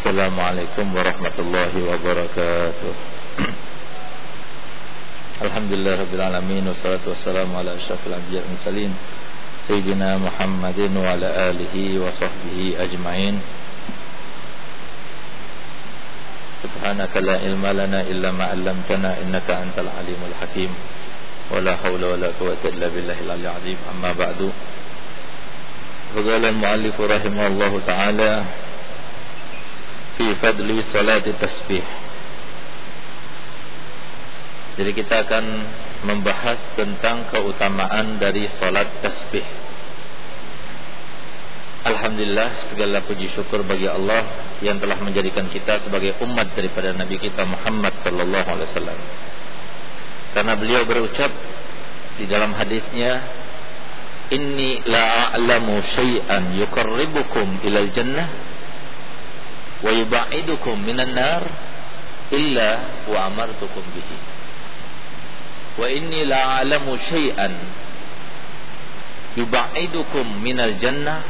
السلام عليكم ورحمة الله وبركاته. الحمد لله رب العالمين والصلاة والسلام على أشرف الأنبياء والمرسلين سيدنا محمد وعلى آله وصحبه أجمعين. سبحانك لا علم لنا إلا ما علمتنا إنك أنت العليم الحكيم. ولا حول ولا قوة إلا بالله العلي العظيم. أما بعد فقال المؤلف رحمه الله تعالى fi fadli salat tasbih. Jadi kita akan membahas tentang keutamaan dari salat tasbih. Alhamdulillah segala puji syukur bagi Allah yang telah menjadikan kita sebagai umat daripada Nabi kita Muhammad sallallahu alaihi wasallam. Karena beliau berucap di dalam hadisnya, "Inni la a'lamu syai'an yuqarribukum ilal jannah wa yubaidukum minan nar illa wa amartukum bihi." wa inni la'alamu syai'an yubaidukum minal jannah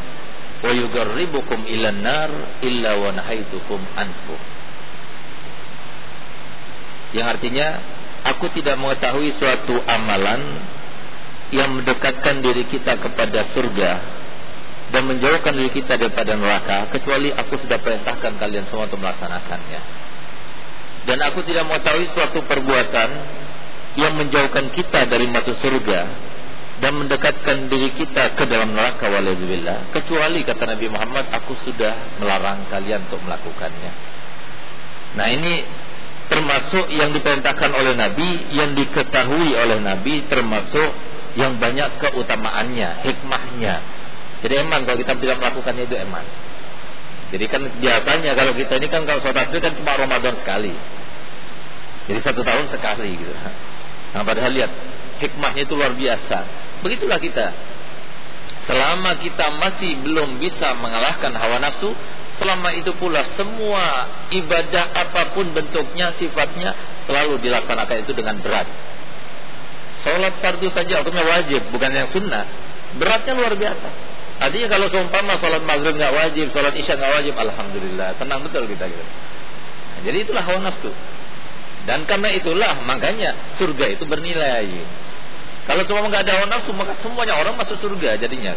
wa yugarribukum ilan nar illa wa nahaitukum anfu yang artinya aku tidak mengetahui suatu amalan yang mendekatkan diri kita kepada surga dan menjauhkan diri kita daripada neraka kecuali aku sudah perintahkan kalian semua untuk melaksanakannya. Dan aku tidak mengetahui suatu perbuatan yang menjauhkan kita dari masuk surga dan mendekatkan diri kita ke dalam neraka waliyadzubillah kecuali kata Nabi Muhammad aku sudah melarang kalian untuk melakukannya. Nah ini termasuk yang diperintahkan oleh Nabi yang diketahui oleh Nabi termasuk yang banyak keutamaannya hikmahnya jadi eman kalau kita tidak melakukannya itu eman jadi kan biasanya kalau kita ini kan kalau sholat kan cuma Ramadan sekali jadi satu tahun sekali gitu Nah padahal lihat hikmahnya itu luar biasa. Begitulah kita. Selama kita masih belum bisa mengalahkan hawa nafsu, selama itu pula semua ibadah apa pun bentuknya, sifatnya selalu dilaksanakan itu dengan berat. Salat fardu saja hukumnya wajib, bukan yang sunnah. Beratnya luar biasa. Artinya kalau seumpama salat maghrib nggak wajib, salat isya nggak wajib, alhamdulillah tenang betul kita gitu. Nah, jadi itulah hawa nafsu. Dan karena itulah makanya surga itu bernilai. Kalau semua nggak ada hawa nafsu maka semuanya orang masuk surga jadinya.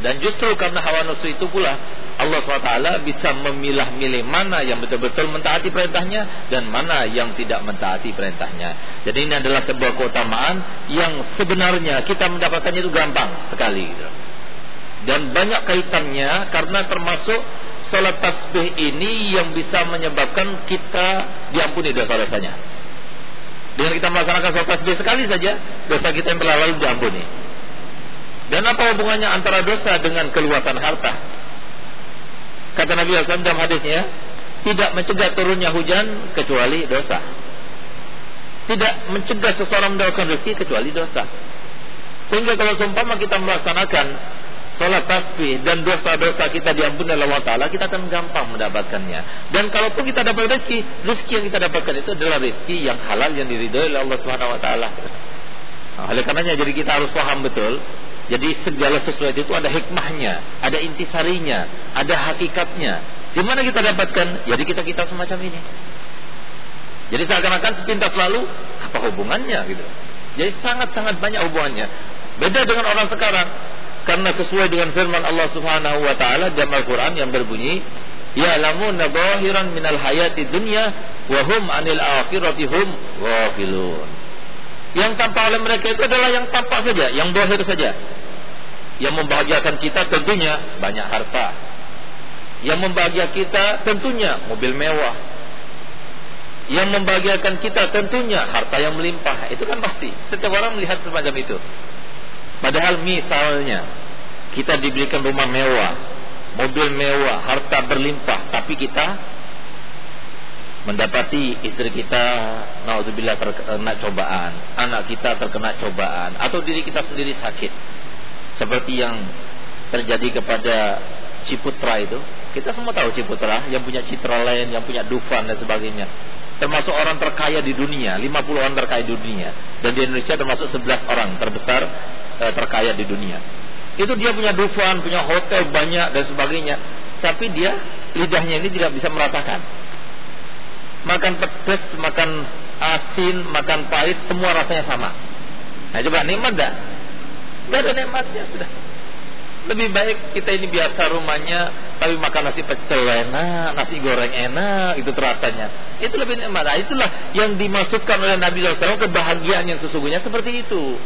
Dan justru karena hawa nafsu itu pula Allah SWT bisa memilah-milih mana yang betul-betul mentaati perintahnya dan mana yang tidak mentaati perintahnya. Jadi ini adalah sebuah keutamaan yang sebenarnya kita mendapatkannya itu gampang sekali. Dan banyak kaitannya karena termasuk Salat tasbih ini yang bisa menyebabkan kita diampuni dosa-dosanya. Dengan kita melaksanakan salat tasbih sekali saja, dosa kita yang telah lalu diampuni. Dan apa hubungannya antara dosa dengan keluasan harta? Kata Nabi SAW dalam hadisnya, tidak mencegah turunnya hujan kecuali dosa. Tidak mencegah seseorang mendapatkan rezeki kecuali dosa. Sehingga kalau seumpama kita melaksanakan salat tasbih dan dosa-dosa kita diampuni oleh Allah Taala, kita akan gampang mendapatkannya. Dan kalaupun kita dapat rezeki, rezeki yang kita dapatkan itu adalah rezeki yang halal yang diridhoi oleh Allah Subhanahu Wa Taala. Nah, oleh karenanya jadi kita harus paham betul. Jadi segala sesuatu itu ada hikmahnya, ada intisarinya, ada hakikatnya. Di mana kita dapatkan? Jadi kita kita semacam ini. Jadi seakan-akan sepintas lalu apa hubungannya gitu. Jadi sangat-sangat banyak hubungannya. Beda dengan orang sekarang karena sesuai dengan firman Allah Subhanahu wa taala dalam Al-Qur'an yang berbunyi ya'lamuna zahiran minal hayati dunya wa hum 'anil akhirati hum ghafilun. Yang tampak oleh mereka itu adalah yang tampak saja, yang zahir saja. Yang membahagiakan kita tentunya banyak harta. Yang membahagiakan kita tentunya mobil mewah. Yang membahagiakan kita tentunya harta yang melimpah. Itu kan pasti. Setiap orang melihat semacam itu. Padahal misalnya kita diberikan rumah mewah, mobil mewah, harta berlimpah, tapi kita mendapati istri kita naudzubillah terkena cobaan, anak kita terkena cobaan atau diri kita sendiri sakit. Seperti yang terjadi kepada Ciputra itu. Kita semua tahu Ciputra yang punya citra lain, yang punya Dufan dan sebagainya. Termasuk orang terkaya di dunia, 50 orang terkaya di dunia. Dan di Indonesia termasuk 11 orang terbesar eh, terkaya di dunia. Itu dia punya dufan, punya hotel banyak dan sebagainya. Tapi dia lidahnya ini tidak bisa meratakan. Makan pedas, makan asin, makan pahit, semua rasanya sama. Nah coba nikmat dah. Gak ada nikmatnya sudah. Lebih baik kita ini biasa rumahnya tapi makan nasi pecel enak, nasi goreng enak, itu terasanya. Itu lebih nikmat. Nah, itulah yang dimaksudkan oleh Nabi SAW kebahagiaan yang sesungguhnya seperti itu.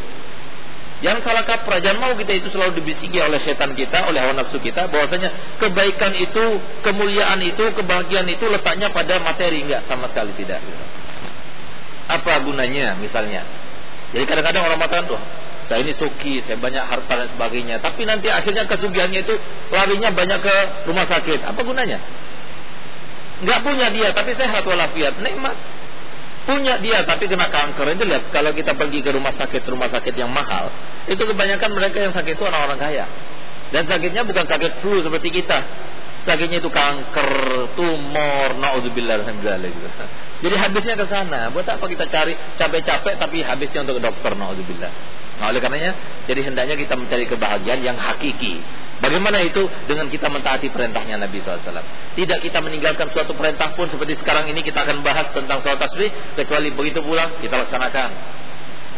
Yang salah kaprah, jangan mau kita itu selalu dibisiki oleh setan kita, oleh hawa nafsu kita, bahwasanya kebaikan itu, kemuliaan itu, kebahagiaan itu letaknya pada materi, enggak sama sekali tidak. Apa gunanya misalnya? Jadi kadang-kadang orang mengatakan, tuh, saya ini suki, saya banyak harta dan sebagainya, tapi nanti akhirnya kesugihannya itu larinya banyak ke rumah sakit. Apa gunanya? Enggak punya dia, tapi sehat walafiat, nikmat punya dia tapi kena kanker itu lihat kalau kita pergi ke rumah sakit rumah sakit yang mahal itu kebanyakan mereka yang sakit itu orang-orang kaya dan sakitnya bukan sakit flu seperti kita sakitnya itu kanker tumor naudzubillah gitu. jadi habisnya ke sana buat apa kita cari capek-capek tapi habisnya untuk dokter naudzubillah nah oleh karenanya jadi hendaknya kita mencari kebahagiaan yang hakiki Bagaimana itu dengan kita mentaati perintahnya Nabi SAW? Tidak kita meninggalkan suatu perintah pun seperti sekarang ini kita akan bahas tentang sholat tasbih kecuali begitu pulang kita laksanakan.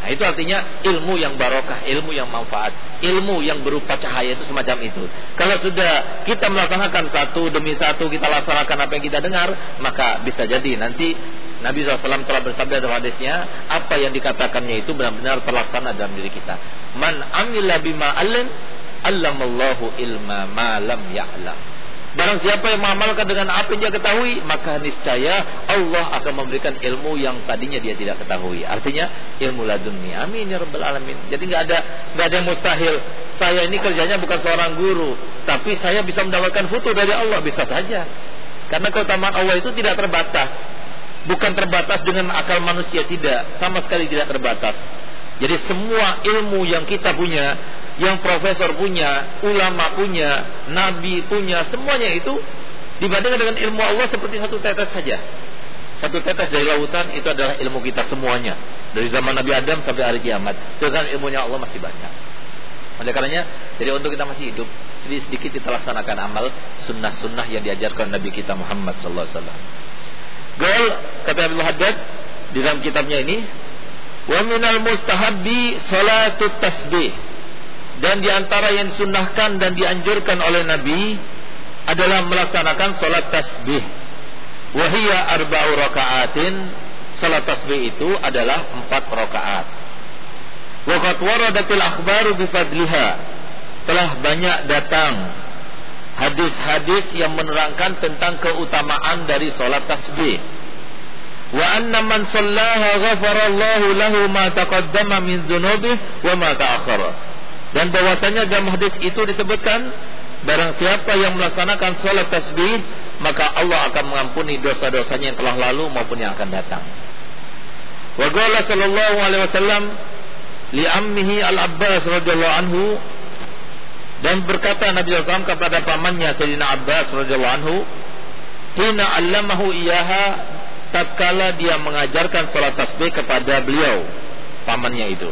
Nah, itu artinya ilmu yang barokah, ilmu yang manfaat, ilmu yang berupa cahaya itu semacam itu. Kalau sudah kita melaksanakan satu demi satu kita laksanakan apa yang kita dengar, maka bisa jadi nanti Nabi SAW telah bersabda dalam hadisnya apa yang dikatakannya itu benar-benar terlaksana dalam diri kita. Man amila bima alim allamallahu ilma ma lam ya'lam. Barang siapa yang mengamalkan dengan apa yang dia ketahui, maka niscaya Allah akan memberikan ilmu yang tadinya dia tidak ketahui. Artinya ilmu ladunni. Amin ya rabbal alamin. Jadi nggak ada nggak ada mustahil. Saya ini kerjanya bukan seorang guru, tapi saya bisa mendapatkan foto dari Allah bisa saja. Karena keutamaan Allah itu tidak terbatas. Bukan terbatas dengan akal manusia tidak, sama sekali tidak terbatas. Jadi semua ilmu yang kita punya yang profesor punya, ulama punya, nabi punya, semuanya itu dibandingkan dengan ilmu Allah seperti satu tetes saja. Satu tetes dari lautan itu adalah ilmu kita semuanya. Dari zaman Nabi Adam sampai hari kiamat. Dengan ilmunya Allah masih banyak. Oleh karenanya, jadi untuk kita masih hidup, sedikit-sedikit kita laksanakan amal sunnah-sunnah yang diajarkan Nabi kita Muhammad sallallahu alaihi wasallam. Gol kata Abdul Haddad di dalam kitabnya ini, wa minal mustahabbi salatut tasbih dan di antara yang disunnahkan dan dianjurkan oleh Nabi adalah melaksanakan salat tasbih. Wahia arba'u raka'atin. Salat tasbih itu adalah empat rakaat. Waqad waradatil akhbaru bifadliha. Telah banyak datang hadis-hadis yang menerangkan tentang keutamaan dari salat tasbih. Wa anna man sallaha ghafara Allahu lahu ma taqaddama min dhunubihi wa ma ta'akhkhara. Dan bahwasanya dalam hadis itu disebutkan barang siapa yang melaksanakan sholat tasbih maka Allah akan mengampuni dosa-dosanya yang telah lalu maupun yang akan datang. Wa qala sallallahu alaihi wasallam li ammihi al-Abbas radhiyallahu anhu dan berkata Nabi SAW kepada pamannya Sayyidina Abbas radhiyallahu anhu hina allamahu iyaha tatkala dia mengajarkan sholat tasbih kepada beliau pamannya itu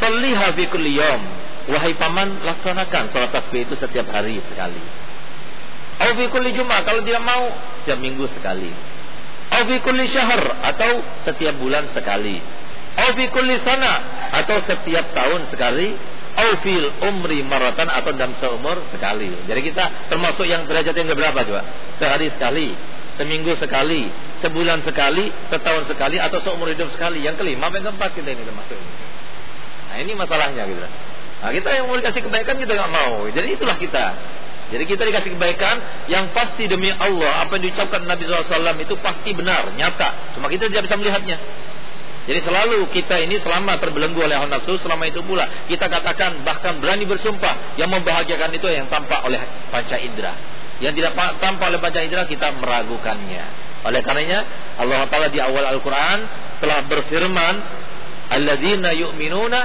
Salliha fi kulli. Wahai paman, laksanakan salat tasbih itu setiap hari sekali. Au fi Jumat kalau tidak mau setiap minggu sekali. Au fi syahr atau setiap bulan sekali. Au fi sana atau setiap tahun sekali. Au fil umri maratan atau dalam seumur sekali. Jadi kita termasuk yang derajat yang berapa coba? Sehari sekali, seminggu sekali, sebulan sekali, setahun sekali atau seumur hidup sekali. Yang kelima, yang keempat kita ini termasuk. Nah ini masalahnya gitu. Nah kita yang mau dikasih kebaikan kita nggak mau. Jadi itulah kita. Jadi kita dikasih kebaikan yang pasti demi Allah apa yang diucapkan Nabi SAW itu pasti benar, nyata. Cuma kita tidak bisa melihatnya. Jadi selalu kita ini selama terbelenggu oleh hawa nafsu, selama itu pula kita katakan bahkan berani bersumpah yang membahagiakan itu yang tampak oleh panca indera. Yang tidak tampak oleh panca indera kita meragukannya. Oleh karenanya Allah Taala di awal Al-Quran telah berfirman alladzina yu'minuna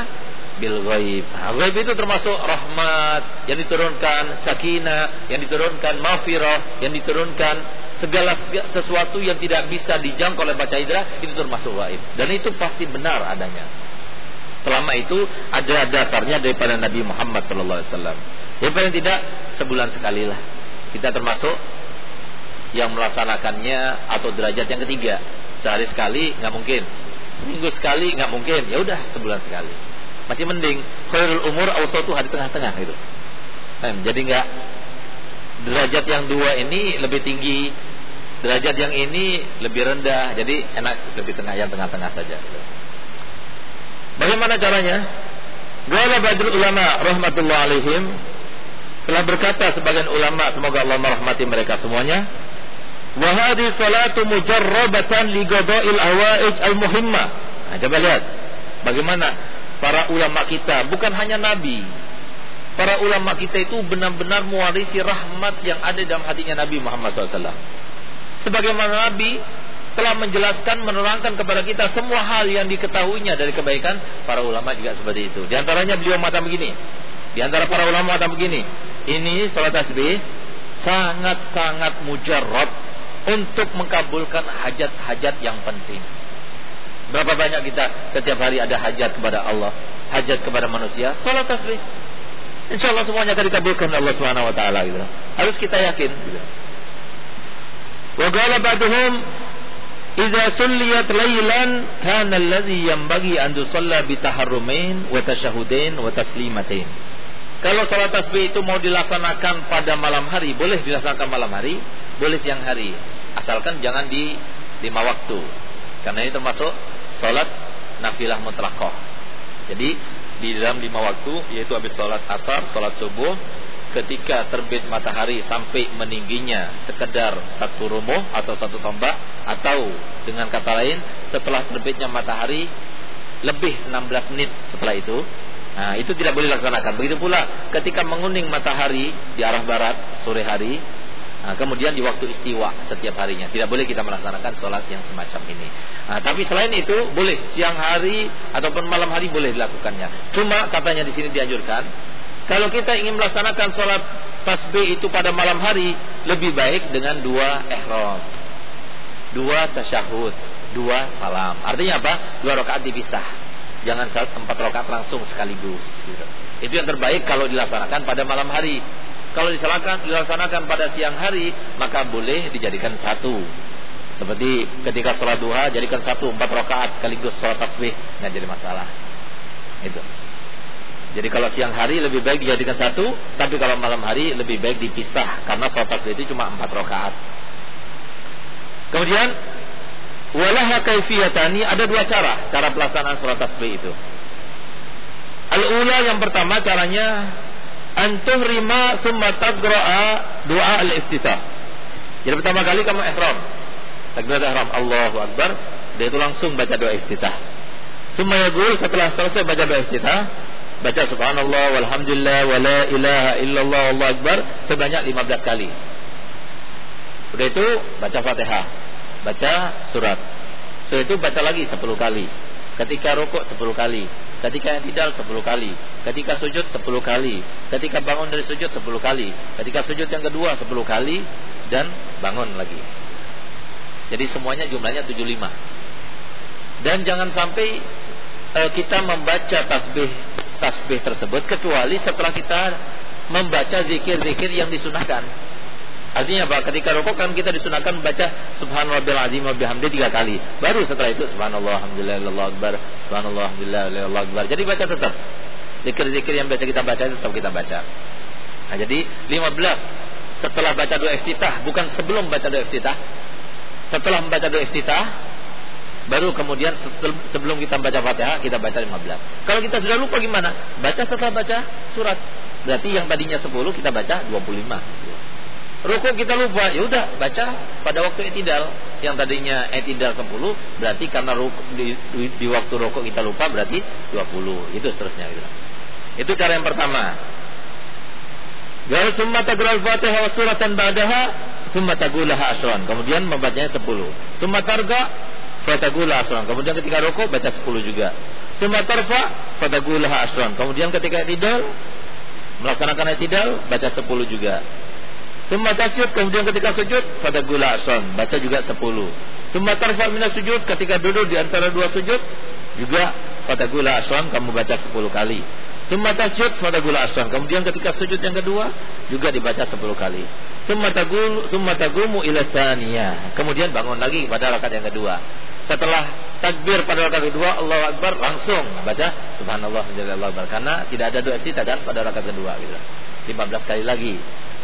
bil ghaib. Nah, ghaib itu termasuk rahmat yang diturunkan, sakinah yang diturunkan, maghfirah yang diturunkan, segala sesuatu yang tidak bisa dijangkau oleh baca indera itu termasuk ghaib. Dan itu pasti benar adanya. Selama itu ada dasarnya daripada Nabi Muhammad sallallahu alaihi wasallam. Ya paling tidak sebulan sekali lah Kita termasuk yang melaksanakannya atau derajat yang ketiga. Sehari sekali nggak mungkin. Seminggu sekali nggak mungkin. Ya udah sebulan sekali. Masih mending khairul umur awsatu di tengah-tengah gitu. Jadi nggak derajat yang dua ini lebih tinggi, derajat yang ini lebih rendah. Jadi enak lebih tengah yang tengah-tengah saja. Gitu. Bagaimana caranya? Gala badrul ulama rahmatullah alaihim telah berkata sebagian ulama semoga Allah merahmati mereka semuanya wa hadhi salatu mujarrabatan li qada'il hawaij al muhimmah nah, coba lihat bagaimana para ulama kita bukan hanya nabi. Para ulama kita itu benar-benar mewarisi rahmat yang ada dalam hatinya Nabi Muhammad SAW sebagaimana nabi telah menjelaskan menerangkan kepada kita semua hal yang diketahuinya dari kebaikan para ulama juga seperti itu. Di antaranya beliau mata begini. Di antara para ulama mata begini ini salat tasbih sangat-sangat mujarrab untuk mengkabulkan hajat-hajat yang penting. Berapa banyak kita setiap hari ada hajat kepada Allah, hajat kepada manusia, salat tasbih. Insya Allah semuanya akan dikabulkan Allah Subhanahu Wa Taala. Gitu. Harus kita yakin. Gitu. Wa qala ba'duhum Idza sulliyat lailan kana alladhi yanbaghi an tusalla bi taharrumain wa tashahudain wa. Kalau salat tasbih itu mau dilaksanakan pada malam hari, boleh dilaksanakan malam hari, boleh siang hari, asalkan jangan di lima waktu. Karena ini termasuk salat nafilah mutlakoh. Jadi di dalam lima waktu yaitu habis salat asar, salat subuh, ketika terbit matahari sampai meningginya sekedar satu rumuh atau satu tombak atau dengan kata lain setelah terbitnya matahari lebih 16 menit setelah itu Nah, itu tidak boleh dilaksanakan. Begitu pula ketika menguning matahari di arah barat sore hari, nah, kemudian di waktu istiwa setiap harinya. Tidak boleh kita melaksanakan sholat yang semacam ini. Nah, tapi selain itu boleh siang hari ataupun malam hari boleh dilakukannya. Cuma katanya di sini dianjurkan kalau kita ingin melaksanakan sholat tasbih itu pada malam hari, lebih baik dengan dua ihram. Dua tasyahud, dua salam. Artinya apa? Dua rakaat dipisah. Jangan empat rakaat langsung sekaligus. Gitu. Itu yang terbaik kalau dilaksanakan pada malam hari. Kalau dilaksanakan, dilaksanakan pada siang hari, maka boleh dijadikan satu. Seperti ketika sholat duha, jadikan satu empat rakaat sekaligus sholat tasbih, nggak jadi masalah. Itu. Jadi kalau siang hari lebih baik dijadikan satu, tapi kalau malam hari lebih baik dipisah karena sholat tasbih itu cuma empat rakaat. Kemudian walaha kaifiyatani ada dua cara cara pelaksanaan sholat tasbih itu. Al-ula yang pertama caranya antum rima summa tagra'a doa al-iftitah. Jadi pertama kali kamu ihram. Takbiratul ihram Allahu Akbar, dia itu langsung baca doa iftitah. Summa yaqul setelah selesai baca doa iftitah, baca subhanallah walhamdulillah wala ilaha illallah wallahu akbar sebanyak 15 kali. Sudah itu baca Fatihah, baca surat. Sudah itu baca lagi 10 kali. Ketika rukuk 10 kali, ketika tidak 10 kali, ketika sujud 10 kali, ketika bangun dari sujud 10 kali, ketika sujud yang kedua 10 kali dan bangun lagi. Jadi semuanya jumlahnya 75. Dan jangan sampai uh, kita membaca tasbih tasbih tersebut kecuali setelah kita membaca zikir-zikir yang disunahkan. Artinya apa? Ketika rokok kan kita disunahkan membaca Subhanallah azim wa bihamdi tiga kali. Baru setelah itu Subhanallah alhamdulillah Allah akbar, Subhanallah alhamdulillah Allah akbar. Jadi baca tetap. Zikir-zikir yang biasa kita baca tetap kita baca. Nah, jadi 15 setelah baca doa iftitah, bukan sebelum baca doa iftitah. Setelah membaca doa iftitah, Baru kemudian sebelum kita baca Fatihah kita baca 15. Kalau kita sudah lupa gimana? Baca setelah baca surat. Berarti yang tadinya 10 kita baca 25. Rukuk kita lupa, ya udah baca pada waktu etidal. Yang tadinya etidal 10 berarti karena rukuk, di, di, di waktu rukuk kita lupa berarti 20. Itu seterusnya gitu. Itu cara yang pertama. Gal summa taqra'ul Fatihah wa suratan ba'daha summa asran. Kemudian membacanya 10. Summa targa fatagula asran. Kemudian ketika rukuk baca 10 juga. Suma tarfa fatagula asran. Kemudian ketika tidal melaksanakan tidal baca 10 juga. Suma tasyud kemudian ketika sujud fatagula asran. Baca juga 10. Suma tarfa sujud ketika duduk di antara dua sujud juga fatagula asran kamu baca 10 kali. Summa tasyud fatagula asran. Kemudian ketika sujud yang kedua juga dibaca 10 kali. Summa tagul summa tagumu ila Kemudian bangun lagi pada rakaat yang kedua. Setelah takbir pada rakaat kedua, Allahu Akbar langsung baca subhanallah Allah akbar karena tidak ada doa cita kan pada rakaat kedua gitu. 15 kali lagi.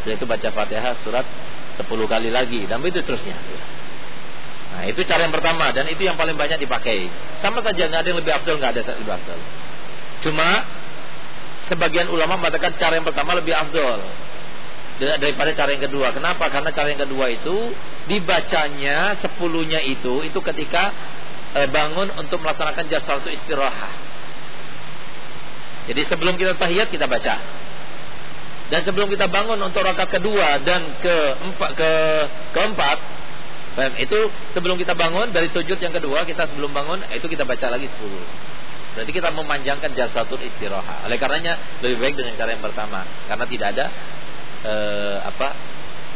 Setelah itu baca Fatihah surat 10 kali lagi dan begitu terusnya. Nah, itu cara yang pertama dan itu yang paling banyak dipakai. Sama saja nggak ada yang lebih afdal, nggak ada yang lebih afdal. Cuma sebagian ulama mengatakan cara yang pertama lebih afdal daripada cara yang kedua. Kenapa? Karena cara yang kedua itu dibacanya sepuluhnya itu itu ketika e, bangun untuk melaksanakan jasa itu istirahat. Jadi sebelum kita tahiyat kita baca. Dan sebelum kita bangun untuk rakaat kedua dan keempat ke keempat itu sebelum kita bangun dari sujud yang kedua kita sebelum bangun itu kita baca lagi sepuluh. Berarti kita memanjangkan jasatul istirahat. Oleh karenanya lebih baik dengan cara yang pertama karena tidak ada eh, apa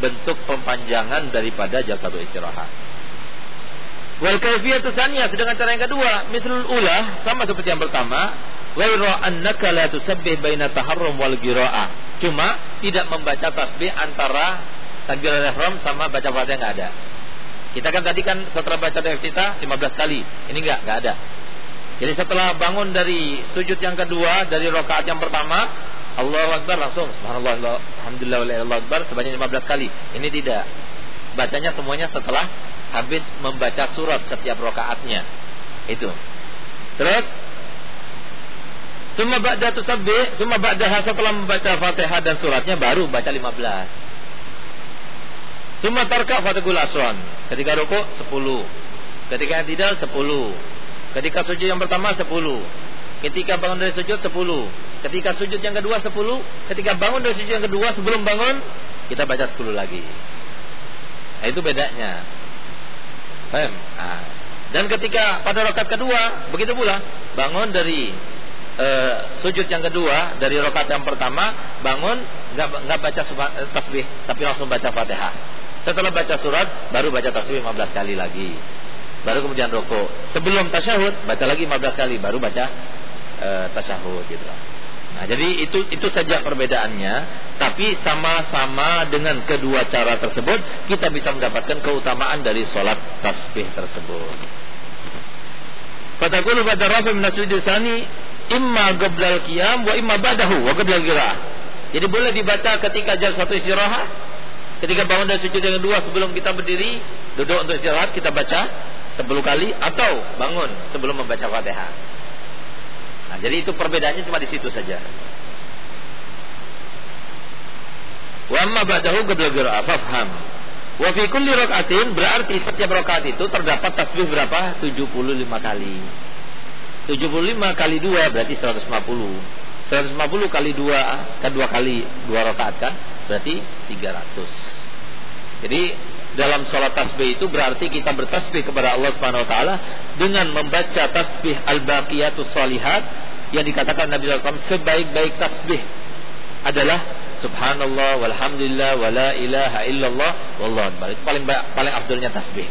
bentuk pempanjangan daripada jasadul istirahat. Wal kaifiyatu tsaniyah sedangkan cara yang kedua, mislul ula sama seperti yang pertama, ghairu annaka la tusabbih baina taharrum wal qira'ah. Cuma tidak membaca tasbih antara takbiratul ihram sama baca Fatihah enggak ada. Kita kan tadi kan setelah baca kita 15 kali. Ini enggak, enggak ada. Jadi setelah bangun dari sujud yang kedua dari rakaat yang pertama, Allahu Akbar langsung subhanallah alhamdulillah Allahu Akbar sebanyak 15 kali. Ini tidak. Bacanya semuanya setelah habis membaca surat setiap rakaatnya. Itu. Terus Suma ba'da tusabbih, suma ba'daha setelah membaca Fatihah dan suratnya baru baca 15. Suma tarka fatihul aswan. Ketika rukuk 10. Ketika tidak 10. Ketika sujud yang pertama 10. Ketika bangun dari sujud 10 Ketika sujud yang kedua 10 Ketika bangun dari sujud yang kedua sebelum bangun Kita baca 10 lagi nah, Itu bedanya? Nah, dan ketika pada rakaat kedua Begitu pula Bangun dari uh, sujud yang kedua Dari rakaat yang pertama Bangun nggak nggak baca uh, tasbih Tapi langsung baca fatihah Setelah baca surat Baru baca tasbih 15 kali lagi Baru kemudian rokok Sebelum tasyahud Baca lagi 15 kali Baru baca e, tasyahud gitu. Nah, jadi itu itu saja perbedaannya, tapi sama-sama dengan kedua cara tersebut kita bisa mendapatkan keutamaan dari sholat tasbih tersebut. Fatakulu pada rafi min sani imma qablal qiyam wa imma ba'dahu wa qablal qira'ah. Jadi boleh dibaca ketika satu istirahat, ketika bangun dari sujud yang kedua sebelum kita berdiri, duduk untuk istirahat kita baca sepuluh kali atau bangun sebelum membaca Fatihah. Nah, jadi itu perbedaannya cuma di situ saja. Wa amma ba'dahu qabla fafham. Wa fi kulli rak'atin berarti setiap rakaat itu terdapat tasbih berapa? 75 kali. 75 kali 2 berarti 150. 150 kali 2 kan 2 kali 2 rakaat kan berarti 300. Jadi dalam sholat tasbih itu berarti kita bertasbih kepada Allah Subhanahu Wa Taala dengan membaca tasbih al-baqiyatus salihat yang dikatakan Nabi SAW sebaik-baik tasbih adalah Subhanallah walhamdulillah wala ilaha illallah wallahu paling paling afdolnya tasbih.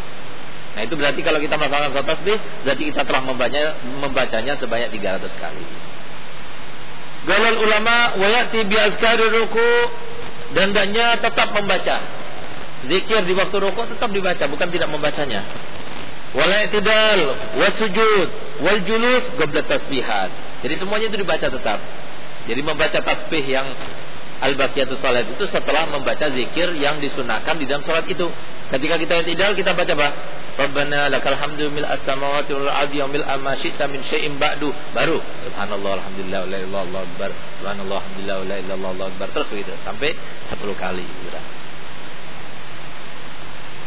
Nah, itu berarti kalau kita melakukan sholat tasbih berarti kita telah membacanya membacanya sebanyak 300 kali. Galal ulama wa ya'ti bi ruku dan hendaknya tetap membaca Zikir di waktu rukuk tetap dibaca, bukan tidak membacanya. Wal i'tidal, wasujud, wal julus qabla tasbihat. Jadi semuanya itu dibaca tetap. Jadi membaca tasbih yang al-baqiyatus salat itu setelah membaca zikir yang disunahkan di dalam salat itu. Ketika kita i'tidal kita baca apa? Rabbana lakal hamdu mil as-samawati wal ardi wa mil ma syi'ta min syai'in ba'du. Baru subhanallah alhamdulillah la ilaha illallah akbar. Subhanallah alhamdulillah la ilaha illallah akbar. Terus begitu sampai 10 kali. Gitu.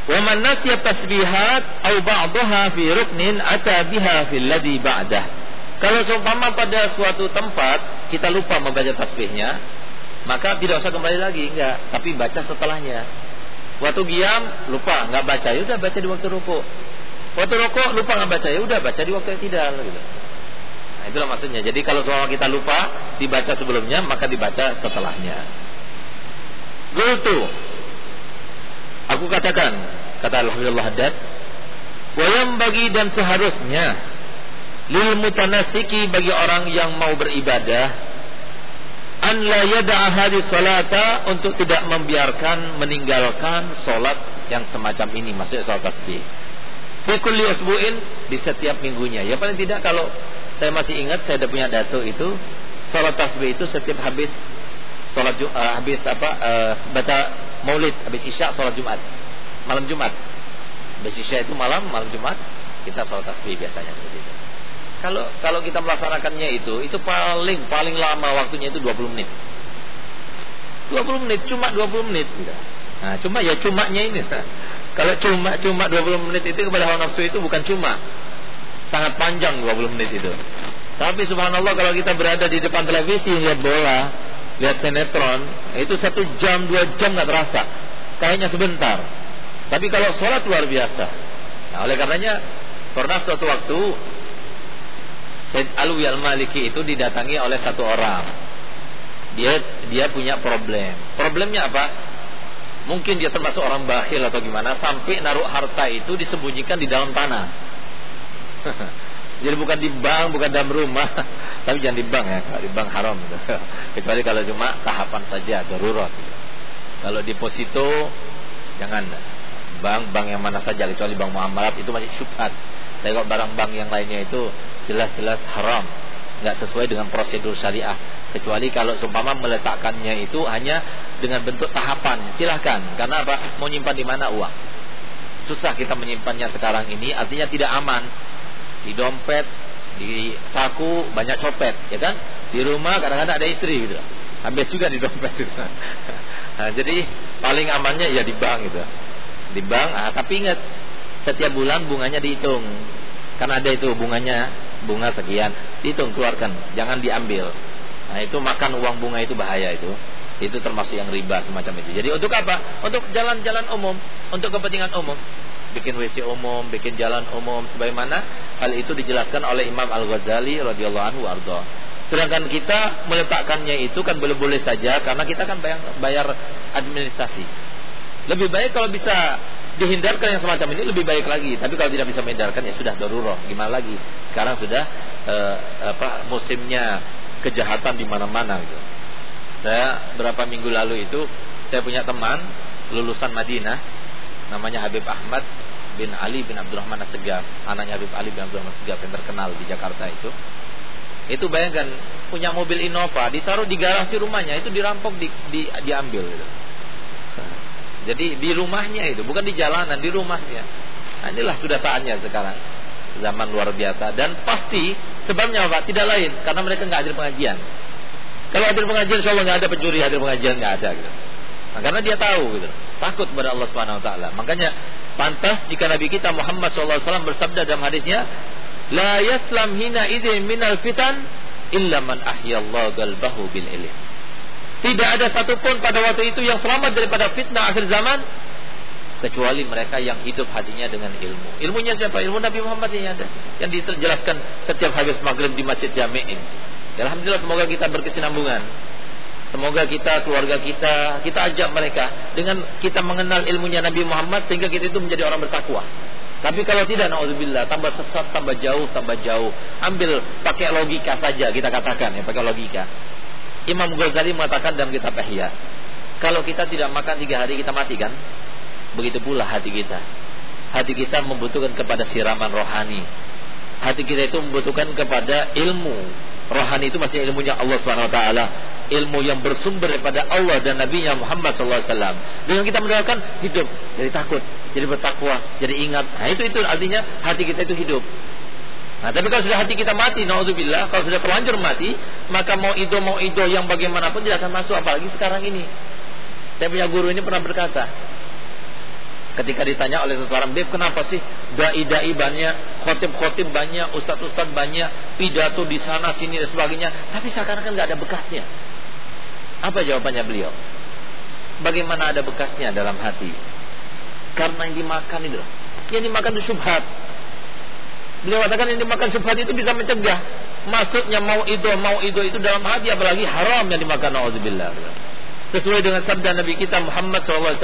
Wa man nasiya tasbihat aw ba'daha fi ruknin ata biha fil ladhi ba'dah. Kalau seumpama pada suatu tempat kita lupa membaca tasbihnya, maka tidak usah kembali lagi, enggak, tapi baca setelahnya. Waktu giam lupa nggak baca, ya udah baca di waktu rukuk. Waktu rukuk lupa nggak baca, ya udah baca di waktu tidak gitu. Nah, itulah maksudnya. Jadi kalau seumpama kita lupa dibaca sebelumnya, maka dibaca setelahnya. Gultu Aku katakan, kata Alhamdulillah Haddad, wayam bagi dan seharusnya lil mutanasiki bagi orang yang mau beribadah an la yada'a hadhihi salata untuk tidak membiarkan meninggalkan salat yang semacam ini maksudnya salat tasbih. Fi kulli usbu'in di setiap minggunya. Ya paling tidak kalau saya masih ingat saya ada punya dato itu salat tasbih itu setiap habis salat uh, habis apa uh, baca maulid habis isya salat Jumat. Malam Jumat. Habis isya itu malam malam Jumat kita salat tasbih biasanya seperti. Kalau kalau kita melaksanakannya itu, itu paling paling lama waktunya itu 20 menit. 20 menit, cuma 20 menit. Nah, cuma ya cumanya ini. Kalau cuma cuma 20 menit itu kepada hawa nafsu itu bukan cuma. Sangat panjang 20 menit itu. Tapi subhanallah kalau kita berada di depan televisi lihat bola, lihat sinetron, itu satu jam dua jam nggak terasa. Kayaknya sebentar. Tapi kalau sholat luar biasa. Nah, oleh karenanya pernah suatu waktu Said Alwi al-Maliki itu didatangi oleh satu orang. Dia dia punya problem. Problemnya apa? Mungkin dia termasuk orang bakhil atau gimana sampai naruh harta itu disembunyikan di dalam tanah. Jadi bukan di bank, bukan dalam rumah, tapi jangan di bank ya. Kalau di bank haram. Kecuali kalau cuma tahapan saja, darurat. Kalau deposito jangan bank bank yang mana saja kecuali bank muamalat itu masih syubhat. Tapi kalau barang bank yang lainnya itu jelas-jelas haram. Nggak sesuai dengan prosedur syariah. Kecuali kalau seumpama meletakkannya itu hanya dengan bentuk tahapan. Silahkan. Karena apa? Mau nyimpan di mana uang? Susah kita menyimpannya sekarang ini. Artinya tidak aman. Di dompet di saku banyak copet. Ya kan? Di rumah kadang-kadang ada istri gitu. Habis juga di dompet gitu. nah, jadi paling amannya ya di bank gitu. Di bank. Ah, tapi ingat setiap bulan bunganya dihitung. Karena ada itu bunganya bunga sekian, hitung keluarkan, jangan diambil. Nah, itu makan uang bunga itu bahaya itu. Itu termasuk yang riba semacam itu. Jadi untuk apa? Untuk jalan-jalan umum, untuk kepentingan umum. Bikin WC umum, bikin jalan umum sebagaimana hal itu dijelaskan oleh Imam Al-Ghazali radhiyallahu anhu ardo. Sedangkan kita meletakkannya itu kan boleh-boleh saja karena kita kan bayar, bayar administrasi. Lebih baik kalau bisa dihindarkan yang semacam ini lebih baik lagi. Tapi kalau tidak bisa menghindarkan ya sudah darurat. Gimana lagi? Sekarang sudah uh, apa musimnya kejahatan di mana-mana gitu. Saya berapa minggu lalu itu saya punya teman lulusan Madinah namanya Habib Ahmad bin Ali bin Abdurrahman Assegaf, anaknya Habib Ali bin Abdurrahman Assegaf yang terkenal di Jakarta itu. Itu bayangkan punya mobil Innova ditaruh di garasi rumahnya itu dirampok di, di diambil gitu. Jadi di rumahnya itu, bukan di jalanan, di rumahnya. Nah, inilah sudah saatnya sekarang. Zaman luar biasa dan pasti sebabnya apa? Tidak lain karena mereka nggak hadir pengajian. Kalau hadir pengajian, insya Allah nggak ada pencuri hadir pengajian nggak ada gitu. Nah, karena dia tahu gitu, takut kepada Allah Subhanahu Wa Taala. Makanya pantas jika Nabi kita Muhammad SAW bersabda dalam hadisnya, La yaslam hina idin minal fitan illa man ahyallahu galbahu bil ilm. Tidak ada satupun pada waktu itu yang selamat daripada fitnah akhir zaman kecuali mereka yang hidup hatinya dengan ilmu. Ilmunya siapa? Ilmu Nabi Muhammad ini ada yang dijelaskan setiap habis maghrib di Masjid Jami'in. Ya, Alhamdulillah semoga kita berkesinambungan. Semoga kita, keluarga kita, kita ajak mereka dengan kita mengenal ilmunya Nabi Muhammad sehingga kita itu menjadi orang bertakwa. Tapi kalau tidak, naudzubillah, tambah sesat, tambah jauh, tambah jauh. Ambil pakai logika saja kita katakan ya, pakai logika. Imam Ghazali mengatakan dalam kitab Ihya, kalau kita tidak makan tiga hari kita mati kan? Begitu pula hati kita. Hati kita membutuhkan kepada siraman rohani. Hati kita itu membutuhkan kepada ilmu. Rohani itu masih ilmunya Allah Subhanahu wa taala, ilmu yang bersumber daripada Allah dan Nabi-Nya Muhammad wasallam. Dengan kita mendoakan hidup, jadi takut, jadi bertakwa, jadi ingat. Nah, itu itu artinya hati kita itu hidup. Nah, tapi kalau sudah hati kita mati, naudzubillah, kalau sudah terlanjur mati, maka mau itu mau itu yang bagaimanapun tidak akan masuk apalagi sekarang ini. Saya punya guru ini pernah berkata, ketika ditanya oleh seseorang, "Beb, kenapa sih dai-dai banyak, khotib-khotib banyak, ustadz-ustadz banyak, pidato di sana sini dan sebagainya, tapi sekarang kan nggak ada bekasnya?" Apa jawabannya beliau? Bagaimana ada bekasnya dalam hati? Karena yang dimakan itu, yang dimakan itu subhat. Beliau katakan yang dimakan subhat itu bisa mencegah. Maksudnya mau itu mau itu itu dalam hati apalagi haram yang dimakan auzubillah. Sesuai dengan sabda Nabi kita Muhammad SAW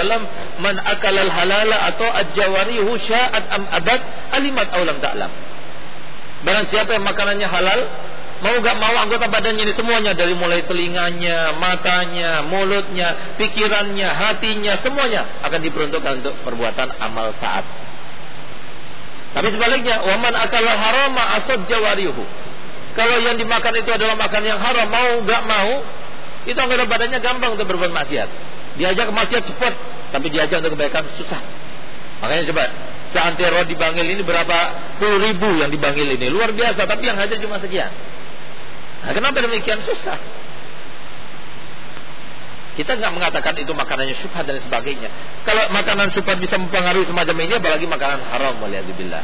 Man akalal halala atau ajawarihu sya'at am abad alimat awlam ta'lam Barang siapa yang makanannya halal Mau gak mau anggota badannya ini semuanya dari mulai telinganya, matanya, mulutnya, pikirannya, hatinya, semuanya akan diperuntukkan untuk perbuatan amal saat. Tapi sebaliknya, waman akala harama asad jawarihu. Kalau yang dimakan itu adalah makan yang haram, mau gak mau, itu anggota badannya gampang untuk berbuat maksiat. Diajak maksiat cepat, tapi diajak untuk kebaikan susah. Makanya coba seantero di Bangil ini berapa puluh ribu yang di Bangil ini luar biasa, tapi yang hadir cuma sekian. Nah, kenapa demikian susah? Kita nggak mengatakan itu makanannya syubhat dan sebagainya. Kalau makanan syubhat bisa mempengaruhi semacam ini, apalagi makanan haram, waliyadzubillah.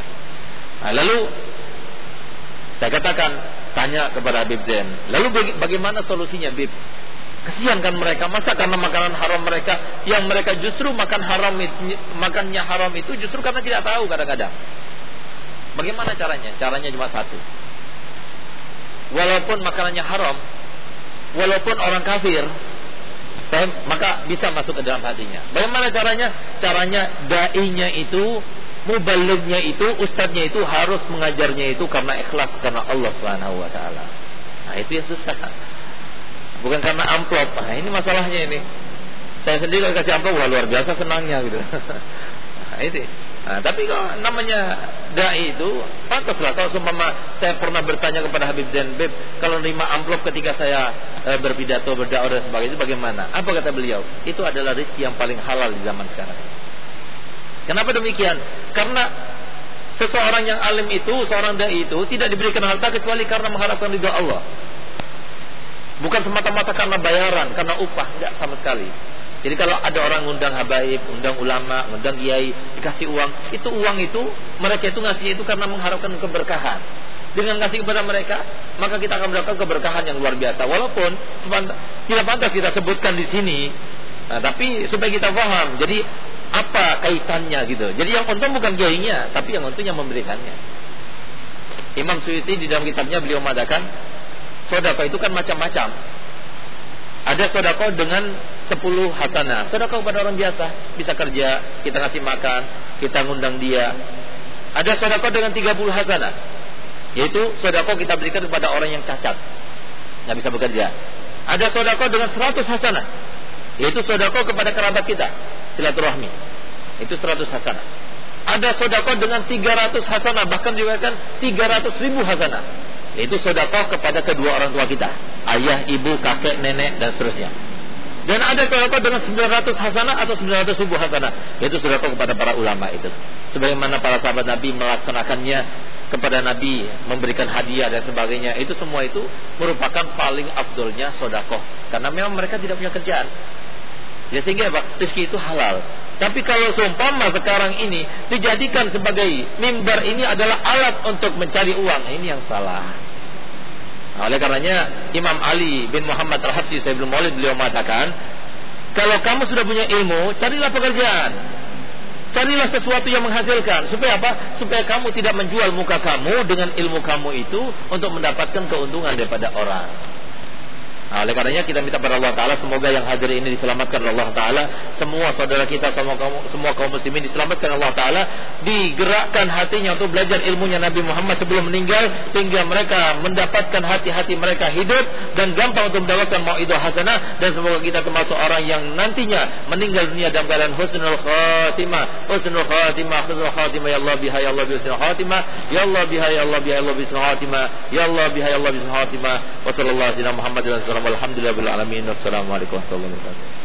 Nah, lalu saya katakan tanya kepada Habib Zain, lalu bagaimana solusinya, Bib? Kesian kan mereka, masa karena makanan haram mereka yang mereka justru makan haram makannya haram itu justru karena tidak tahu kadang-kadang. Bagaimana caranya? Caranya cuma satu. Walaupun makanannya haram, walaupun orang kafir, maka bisa masuk ke dalam hatinya. Bagaimana caranya? Caranya dai-nya itu, mubalignya itu, ustadznya itu harus mengajarnya itu karena ikhlas karena Allah Subhanahu wa taala. Nah, itu yang susah bukan karena amplop. Nah, ini masalahnya ini. Saya sendiri kalau kasih amplop wah luar biasa senangnya gitu. nah, itu. Nah, tapi kalau namanya dai itu pantaslah kalau seumpama saya pernah bertanya kepada Habib Zain Beb, kalau nerima amplop ketika saya e, berpidato, berdakwah dan sebagainya bagaimana? Apa kata beliau? Itu adalah rezeki yang paling halal di zaman sekarang. Kenapa demikian? Karena seseorang yang alim itu, seorang dai itu tidak diberikan harta kecuali karena mengharapkan ridha Allah. Bukan semata-mata karena bayaran, karena upah, enggak sama sekali. Jadi kalau ada orang undang habaib, undang ulama, undang kiai, dikasih uang, itu uang itu mereka itu ngasih itu karena mengharapkan keberkahan. Dengan ngasih kepada mereka, maka kita akan mendapatkan keberkahan yang luar biasa. Walaupun tidak pantas kita sebutkan di sini, nah, tapi supaya kita paham. Jadi apa kaitannya gitu. Jadi yang untung bukan kiainya, tapi yang untung memberikannya. Imam Suyuti di dalam kitabnya beliau mengatakan Sodako itu kan macam-macam. Ada sodako dengan 10 hasanah. Sodako kepada orang biasa. Bisa kerja, kita ngasih makan, kita ngundang dia. Ada sodako dengan 30 hasanah. Yaitu sodako kita berikan kepada orang yang cacat. Nggak bisa bekerja. Ada sodako dengan 100 hasanah. Yaitu sodako kepada kerabat kita. Silaturahmi. Itu 100 hasanah. Ada sodako dengan 300 hasanah. Bahkan juga kan 300 ribu hasanah itu sedekah kepada kedua orang tua kita ayah ibu kakek nenek dan seterusnya dan ada sedekah dengan 900 hasanah atau 900 ribu hasanah. Yaitu sedekah kepada para ulama itu. Sebagaimana para sahabat Nabi melaksanakannya kepada Nabi memberikan hadiah dan sebagainya. Itu semua itu merupakan paling afdolnya sodakoh. Karena memang mereka tidak punya kerjaan. Ya sehingga apa? Rezeki itu halal. Tapi kalau seumpama sekarang ini dijadikan sebagai mimbar ini adalah alat untuk mencari uang, ini yang salah. Nah, oleh karenanya Imam Ali bin Muhammad Al-Habsyi saya belum maulid beliau mengatakan, kalau kamu sudah punya ilmu, carilah pekerjaan. Carilah sesuatu yang menghasilkan supaya apa? Supaya kamu tidak menjual muka kamu dengan ilmu kamu itu untuk mendapatkan keuntungan daripada orang. Nah, oleh karenanya kita minta kepada Allah Taala semoga yang hadir ini diselamatkan oleh Allah Taala, semua saudara kita, semua kaum semua kaum muslimin diselamatkan oleh Allah Taala, digerakkan hatinya untuk belajar ilmunya Nabi Muhammad sebelum meninggal sehingga mereka mendapatkan hati-hati mereka hidup dan gampang untuk mendapatkan mauidhah hasanah dan semoga kita termasuk orang yang nantinya meninggal dunia dalam keadaan husnul khatimah, husnul khatimah, husnul khatimah ya Allah biha ya Allah bi husnul khatimah, ya Allah biha ya Allah biha ya Allah bi husnul khatimah, ya Allah biha ya Allah bi husnul khatimah. Wa sallallahu alaihi wa sallam Muhammad wa sallam Alhamdulillah alamin. Wassalamualaikum warahmatullahi wabarakatuh.